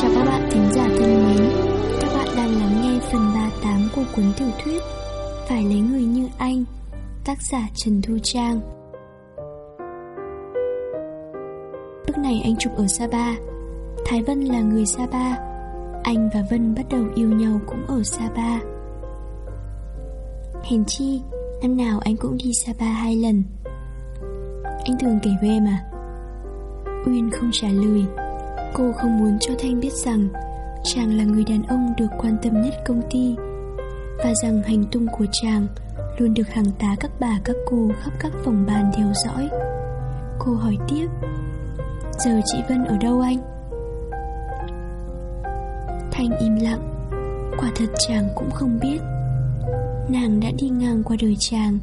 Chào các bạn thính giả thân mến. Các bạn đang lắng nghe phần 38 của cuốn tiểu thuyết Phải lấy người như anh, Tác giả Trần Thu Trang. Lúc này anh chụp ở Sapa. Thái Vân là người Sapa. Anh và Vân bắt đầu yêu nhau cũng ở Sapa. Hèn chi, Năm nào anh cũng đi Sapa hai lần. Anh thường kể với em à Uyên không trả lời. Cô không muốn cho Thanh biết rằng Chàng là người đàn ông được quan tâm nhất công ty Và rằng hành tung của chàng Luôn được hàng tá các bà, các cô khắp các phòng bàn theo dõi. Cô hỏi tiếp, Giờ chị Vân ở đâu anh? Thanh im lặng, Quả thật chàng cũng không biết. Nàng đã đi ngang qua đời chàng,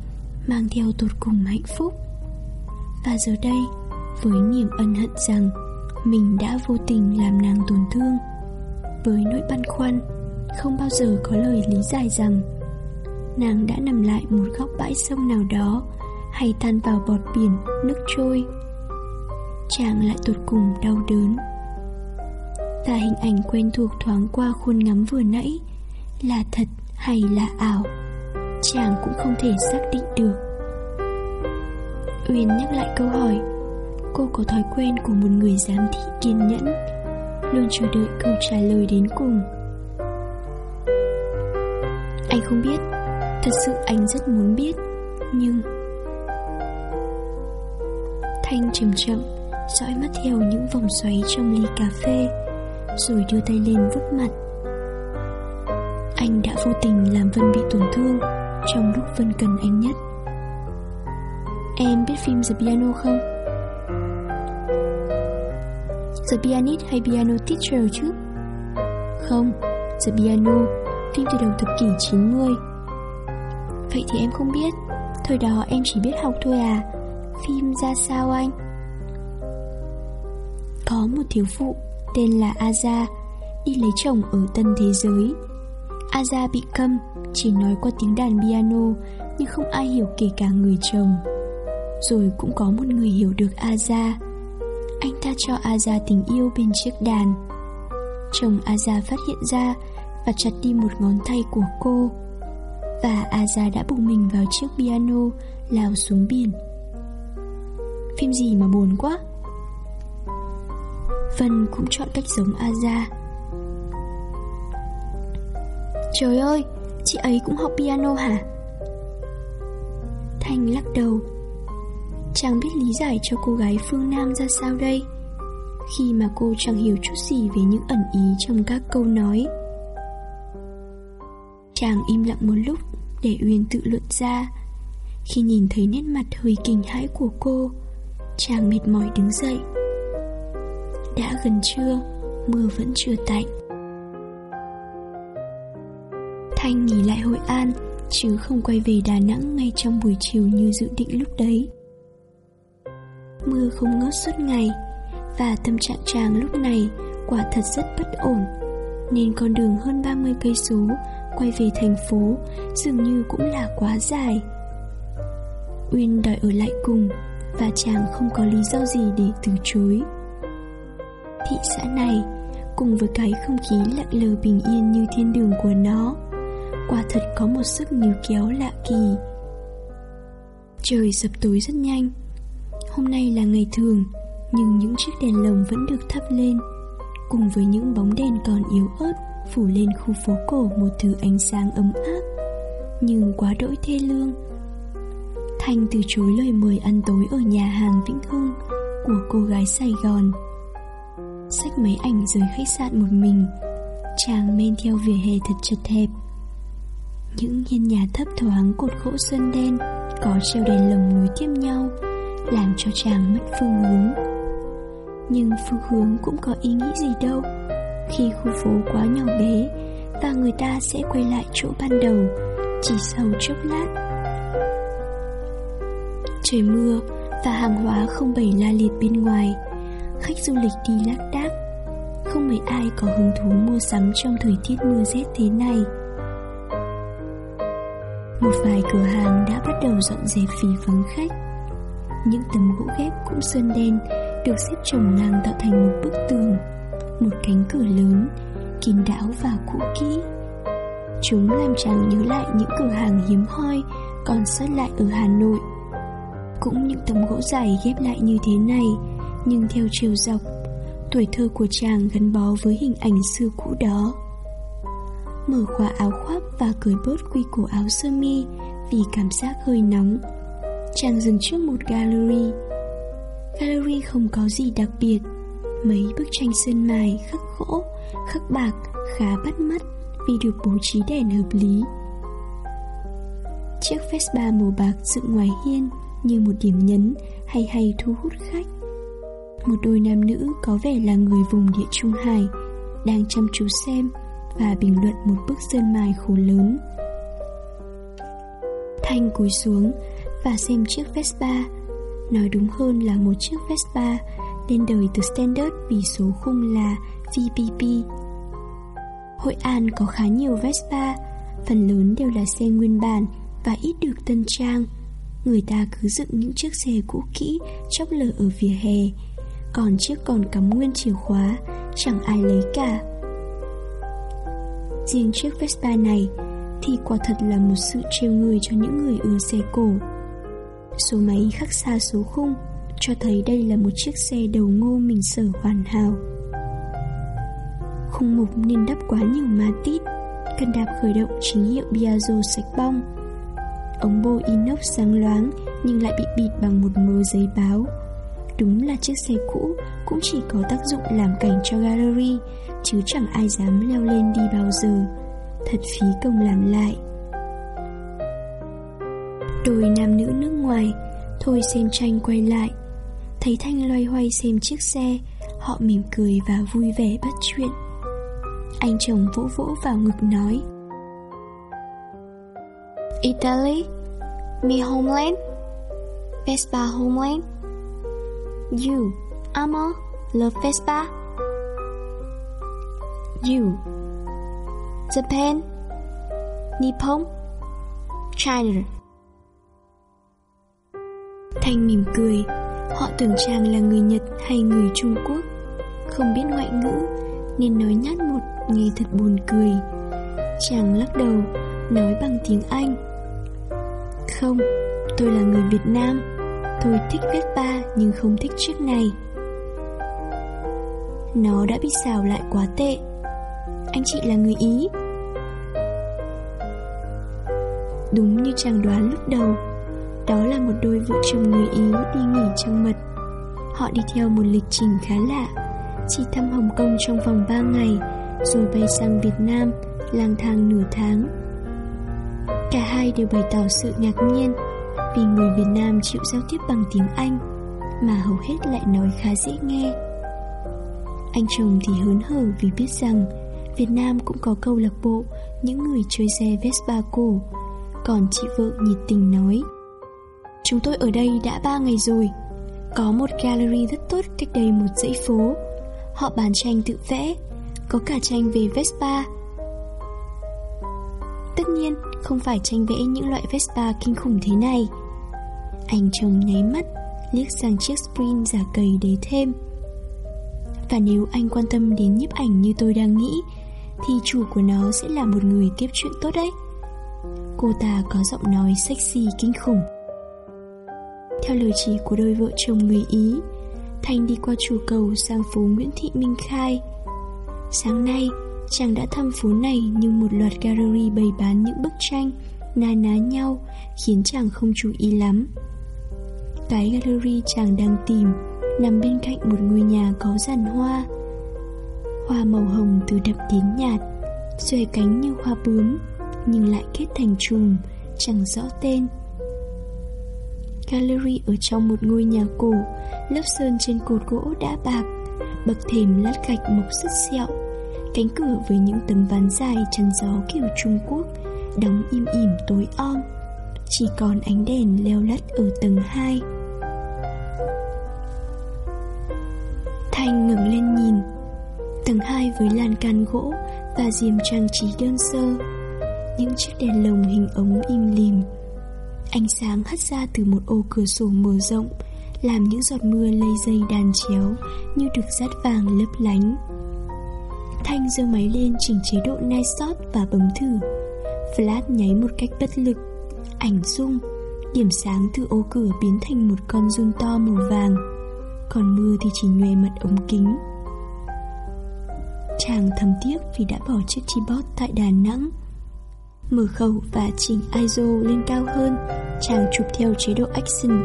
Mang theo tột cùng hạnh phúc. Và giờ đây, Với niềm ân hận rằng mình đã vô tình làm nàng tổn thương. Với nỗi băn khoăn Không bao giờ có lời lý giải rằng Nàng đã nằm lại một góc bãi sông nào đó Hay tan vào bọt biển, nước trôi. Chàng lại tột cùng đau đớn. Và hình ảnh quen thuộc thoáng qua khuôn ngắm vừa nãy Là thật hay là ảo Chàng cũng không thể xác định được. Uyên nhắc lại câu hỏi Cô có thói quen của một người giám thị kiên nhẫn. Luôn chờ đợi câu trả lời đến cùng. Anh không biết, Thật sự anh rất muốn biết, Nhưng Thanh chậm chậm, Dõi mắt theo những vòng xoáy trong ly cà phê, Rồi đưa tay lên vuốt mặt. Anh đã vô tình làm Vân bị tổn thương Trong lúc Vân cần anh nhất. Em biết phim The Piano không? The Pianist hay Piano Teacher chứ? Không, The Piano, phim từ đầu thập kỷ 90 Vậy thì em không biết Thời đó em chỉ biết học thôi à? Phim ra sao anh? Có một thiếu phụ tên là Aza Đi lấy chồng ở tân thế giới. Aza bị câm Chỉ nói qua tiếng đàn piano Nhưng không ai hiểu kể cả người chồng. Rồi cũng có một người hiểu được Aza. Anh ta cho Aza tình yêu bên chiếc đàn. Chồng Aza phát hiện ra Và chặt đi một ngón tay của cô. Và Aza đã bùng mình vào chiếc piano Lao xuống biển. Phim gì mà buồn quá? Vân cũng chọn cách giống Aza. Trời ơi, chị ấy cũng học piano hả? Thanh lắc đầu. Chẳng biết lý giải cho cô gái phương Nam ra sao đây? Khi mà cô chẳng hiểu chút gì về những ẩn ý trong các câu nói. Chàng im lặng một lúc để Uyên tự luận ra. Khi nhìn thấy nét mặt hơi kinh hãi của cô Chàng mệt mỏi đứng dậy. Đã gần trưa, Mưa vẫn chưa tạnh. Thanh nghỉ lại Hội An, Chứ không quay về Đà Nẵng Ngay trong buổi chiều như dự định lúc đấy. Mưa không ngớt suốt ngày. Và tâm trạng chàng lúc này Quả thật rất bất ổn. Nên con đường hơn 30 cây số Quay về thành phố Dường như cũng là quá dài. Uyên đòi ở lại cùng Và chàng không có lý do gì để từ chối. Thị xã này, cùng với cái không khí lặng lờ bình yên như thiên đường của nó, quả thật có một sức níu kéo lạ kỳ. Trời sập tối rất nhanh hôm nay là ngày thường, nhưng những chiếc đèn lồng vẫn được thắp lên. Cùng với những bóng đèn còn yếu ớt, phủ lên khu phố cổ một thứ ánh sáng ấm áp nhưng quá đỗi thê lương. Thanh từ chối lời mời ăn tối ở nhà hàng vĩnh hưng của cô gái sài gòn. Xách máy ảnh rời khách sạn một mình, Chàng men theo vỉa hè thật chật hẹp. Những hiên nhà thấp thoáng cột gỗ sơn đen Có treo đèn lồng nối tiếp nhau. Làm cho chàng mất phương hướng. Nhưng phương hướng cũng có ý nghĩ gì đâu. Khi khu phố quá nhỏ bé, Và người ta sẽ quay lại chỗ ban đầu, Chỉ sau chốc lát. Trời mưa và hàng hóa không bày la liệt bên ngoài. Khách du lịch đi lác đác. Không mấy ai có hứng thú mua sắm trong thời tiết mưa rét thế này. Một vài cửa hàng đã bắt đầu dọn dẹp phí vắng khách. Những tấm gỗ ghép cũng sơn đen Được xếp chồng ngang tạo thành một bức tường, Một cánh cửa lớn, Kín đáo và cũ kỹ. Chúng làm chàng nhớ lại những cửa hàng hiếm hoi Còn sót lại ở Hà Nội, Cũng những tấm gỗ dài ghép lại như thế này, Nhưng theo chiều dọc, Tuổi thơ của chàng gắn bó với hình ảnh xưa cũ đó. Mở khóa áo khoác và cởi bớt quy cổ áo sơ mi Vì cảm giác hơi nóng Chàng dừng trước một gallery Gallery không có gì đặc biệt Mấy bức tranh sơn mài khắc gỗ, khắc bạc khá bắt mắt vì được bố trí đèn hợp lý. Chiếc Vespa màu bạc dựng ngoài hiên như một điểm nhấn hay hay thu hút khách. Một đôi nam nữ có vẻ là người vùng địa Trung Hải đang chăm chú xem và bình luận một bức sơn mài khổ lớn. Thanh cúi xuống và xem chiếc Vespa Nói đúng hơn là một chiếc Vespa lên đời từ Standard vì số khung là VPP. Hội An có khá nhiều Vespa, phần lớn đều là xe nguyên bản và ít được tân trang. Người ta cứ dựng những chiếc xe cũ kỹ chóc lở ở vỉa hè, còn chiếc còn cắm nguyên chìa khóa, chẳng ai lấy cả. Riêng chiếc Vespa này thì quả thật là một sự trêu người cho những người ưa xe cổ. Số máy khắc xa số khung Cho thấy đây là một chiếc xe đầu ngô mình sở hoàn hảo. Khung mục nên đắp quá nhiều ma tít Cần đạp khởi động chính hiệu Piaggio sạch bong. Ống bô inox sáng loáng Nhưng lại bị bịt bằng một mớ giấy báo. Đúng là chiếc xe cũ Cũng chỉ có tác dụng làm cảnh cho gallery, Chứ chẳng ai dám leo lên đi bao giờ. Thật phí công làm lại. Đôi nam nữ nước ngoài. Thôi xem tranh quay lại. Thấy Thanh loay hoay xem chiếc xe Họ mỉm cười và vui vẻ bắt chuyện. Anh chồng vỗ vỗ vào ngực nói Italy Mi homeland Vespa homeland. You, Amo, love Vespa. You Japan Nippon China. Thanh mỉm cười. Họ tưởng chàng là người Nhật hay người Trung Quốc. Không biết ngoại ngữ, Nên nói nhát một, nghe thật buồn cười. Chàng lắc đầu, Nói bằng tiếng Anh. Không, Tôi là người Việt Nam. Tôi thích Vespa nhưng không thích chiếc này. Nó đã bị xào lại quá tệ. Anh chị là người Ý. Đúng như chàng đoán lúc đầu đó là một đôi vợ chồng người Ý đi nghỉ trong mật. Họ đi theo một lịch trình khá lạ, Chỉ thăm Hồng Kông trong vòng 3 ngày, Rồi bay sang Việt Nam, lang thang nửa tháng. Cả hai đều bày tỏ sự ngạc nhiên Vì người Việt Nam chịu giao tiếp bằng tiếng Anh, Mà hầu hết lại nói khá dễ nghe. Anh chồng thì hớn hở vì biết rằng Việt Nam cũng có câu lạc bộ Những người chơi xe Vespa cổ, Còn chị vợ nhiệt tình nói Chúng tôi ở đây đã 3 ngày rồi. Có một gallery rất tốt cách đây một dãy phố. Họ bán tranh tự vẽ, Có cả tranh về Vespa. Tất nhiên, không phải tranh vẽ những loại Vespa kinh khủng thế này. Anh chồng nháy mắt, Liếc sang chiếc Sprint giả cầy để thêm. Và nếu anh quan tâm đến nhiếp ảnh như tôi đang nghĩ, Thì chủ của nó sẽ là một người tiếp chuyện tốt đấy. Cô ta có giọng nói sexy kinh khủng theo lời chỉ của đôi vợ chồng người Ý. Thanh đi qua chủ cầu sang phố Nguyễn Thị Minh Khai. Sáng nay, chàng đã thăm phố này Nhưng một loạt gallery bày bán những bức tranh, Na ná nhau, Khiến chàng không chú ý lắm. Cái gallery chàng đang tìm Nằm bên cạnh một ngôi nhà có giàn hoa. Hoa màu hồng từ đậm đến nhạt, Xòe cánh như hoa bướm, Nhưng lại kết thành chùm, Chẳng rõ tên gallery ở trong một ngôi nhà cổ, lớp sơn trên cột gỗ đã bạc, bậc thềm lát gạch mộc sứt sẹo, cánh cửa với những tấm ván dài chắn gió kiểu Trung Quốc, đóng im ỉm tối om, chỉ còn ánh đèn leo lắt ở tầng 2. Thanh ngẩng lên nhìn, tầng 2 với lan can gỗ và diềm trang trí đơn sơ, những chiếc đèn lồng hình ống im lìm Ánh sáng hắt ra từ một ô cửa sổ mở rộng, Làm những giọt mưa lây dây đàn chéo Như được dát vàng lấp lánh. Thanh giơ máy lên chỉnh chế độ night shot và bấm thử. Flash nháy một cách bất lực. Ảnh rung. Điểm sáng từ ô cửa biến thành một con run to màu vàng. Còn mưa thì chỉ nhòe mặt ống kính. Chàng thầm tiếc vì đã bỏ chiếc tripod tại Đà Nẵng. Mở khẩu và chỉnh ISO lên cao hơn Chàng chụp theo chế độ action.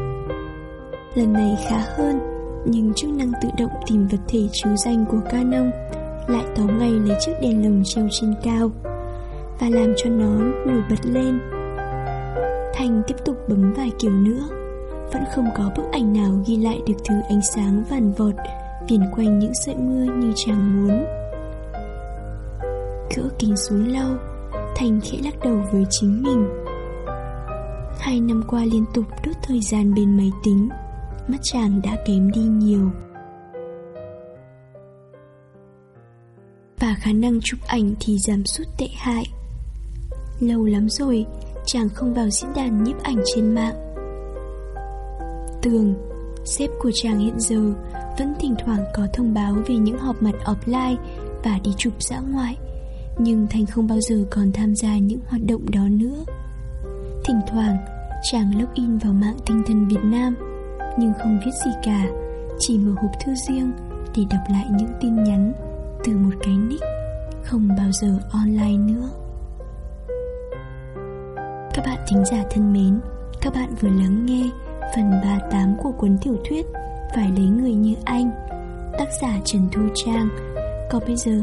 Lần này khá hơn, Nhưng chức năng tự động tìm vật thể trứ danh của Canon Lại tóm ngay lấy chiếc đèn lồng treo trên cao Và làm cho nó nổi bật lên. Thanh tiếp tục bấm vài kiểu nữa, Vẫn không có bức ảnh nào ghi lại được thứ ánh sáng vằn vọt, Viền quanh những sợi mưa như chàng muốn. Cỡ kính xuống lâu Thành khẽ lắc đầu với chính mình. Hai năm qua liên tục đốt thời gian bên máy tính, Mắt chàng đã kém đi nhiều. Và khả năng chụp ảnh thì giảm sút tệ hại. Lâu lắm rồi, Chàng không vào diễn đàn nhiếp ảnh trên mạng. Tường, Sếp của chàng hiện giờ Vẫn thỉnh thoảng có thông báo về những họp mặt offline Và đi chụp dã ngoại nhưng Thành không bao giờ còn tham gia những hoạt động đó nữa. Thỉnh thoảng, chàng login vào mạng tinh thần Việt Nam, Nhưng không viết gì cả, Chỉ mở hộp thư riêng để đọc lại những tin nhắn Từ một cái nick Không bao giờ online nữa. Các bạn thính giả thân mến, Các bạn vừa lắng nghe phần 38 của cuốn tiểu thuyết Phải lấy người như anh, Tác giả Trần Thu Trang. Còn bây giờ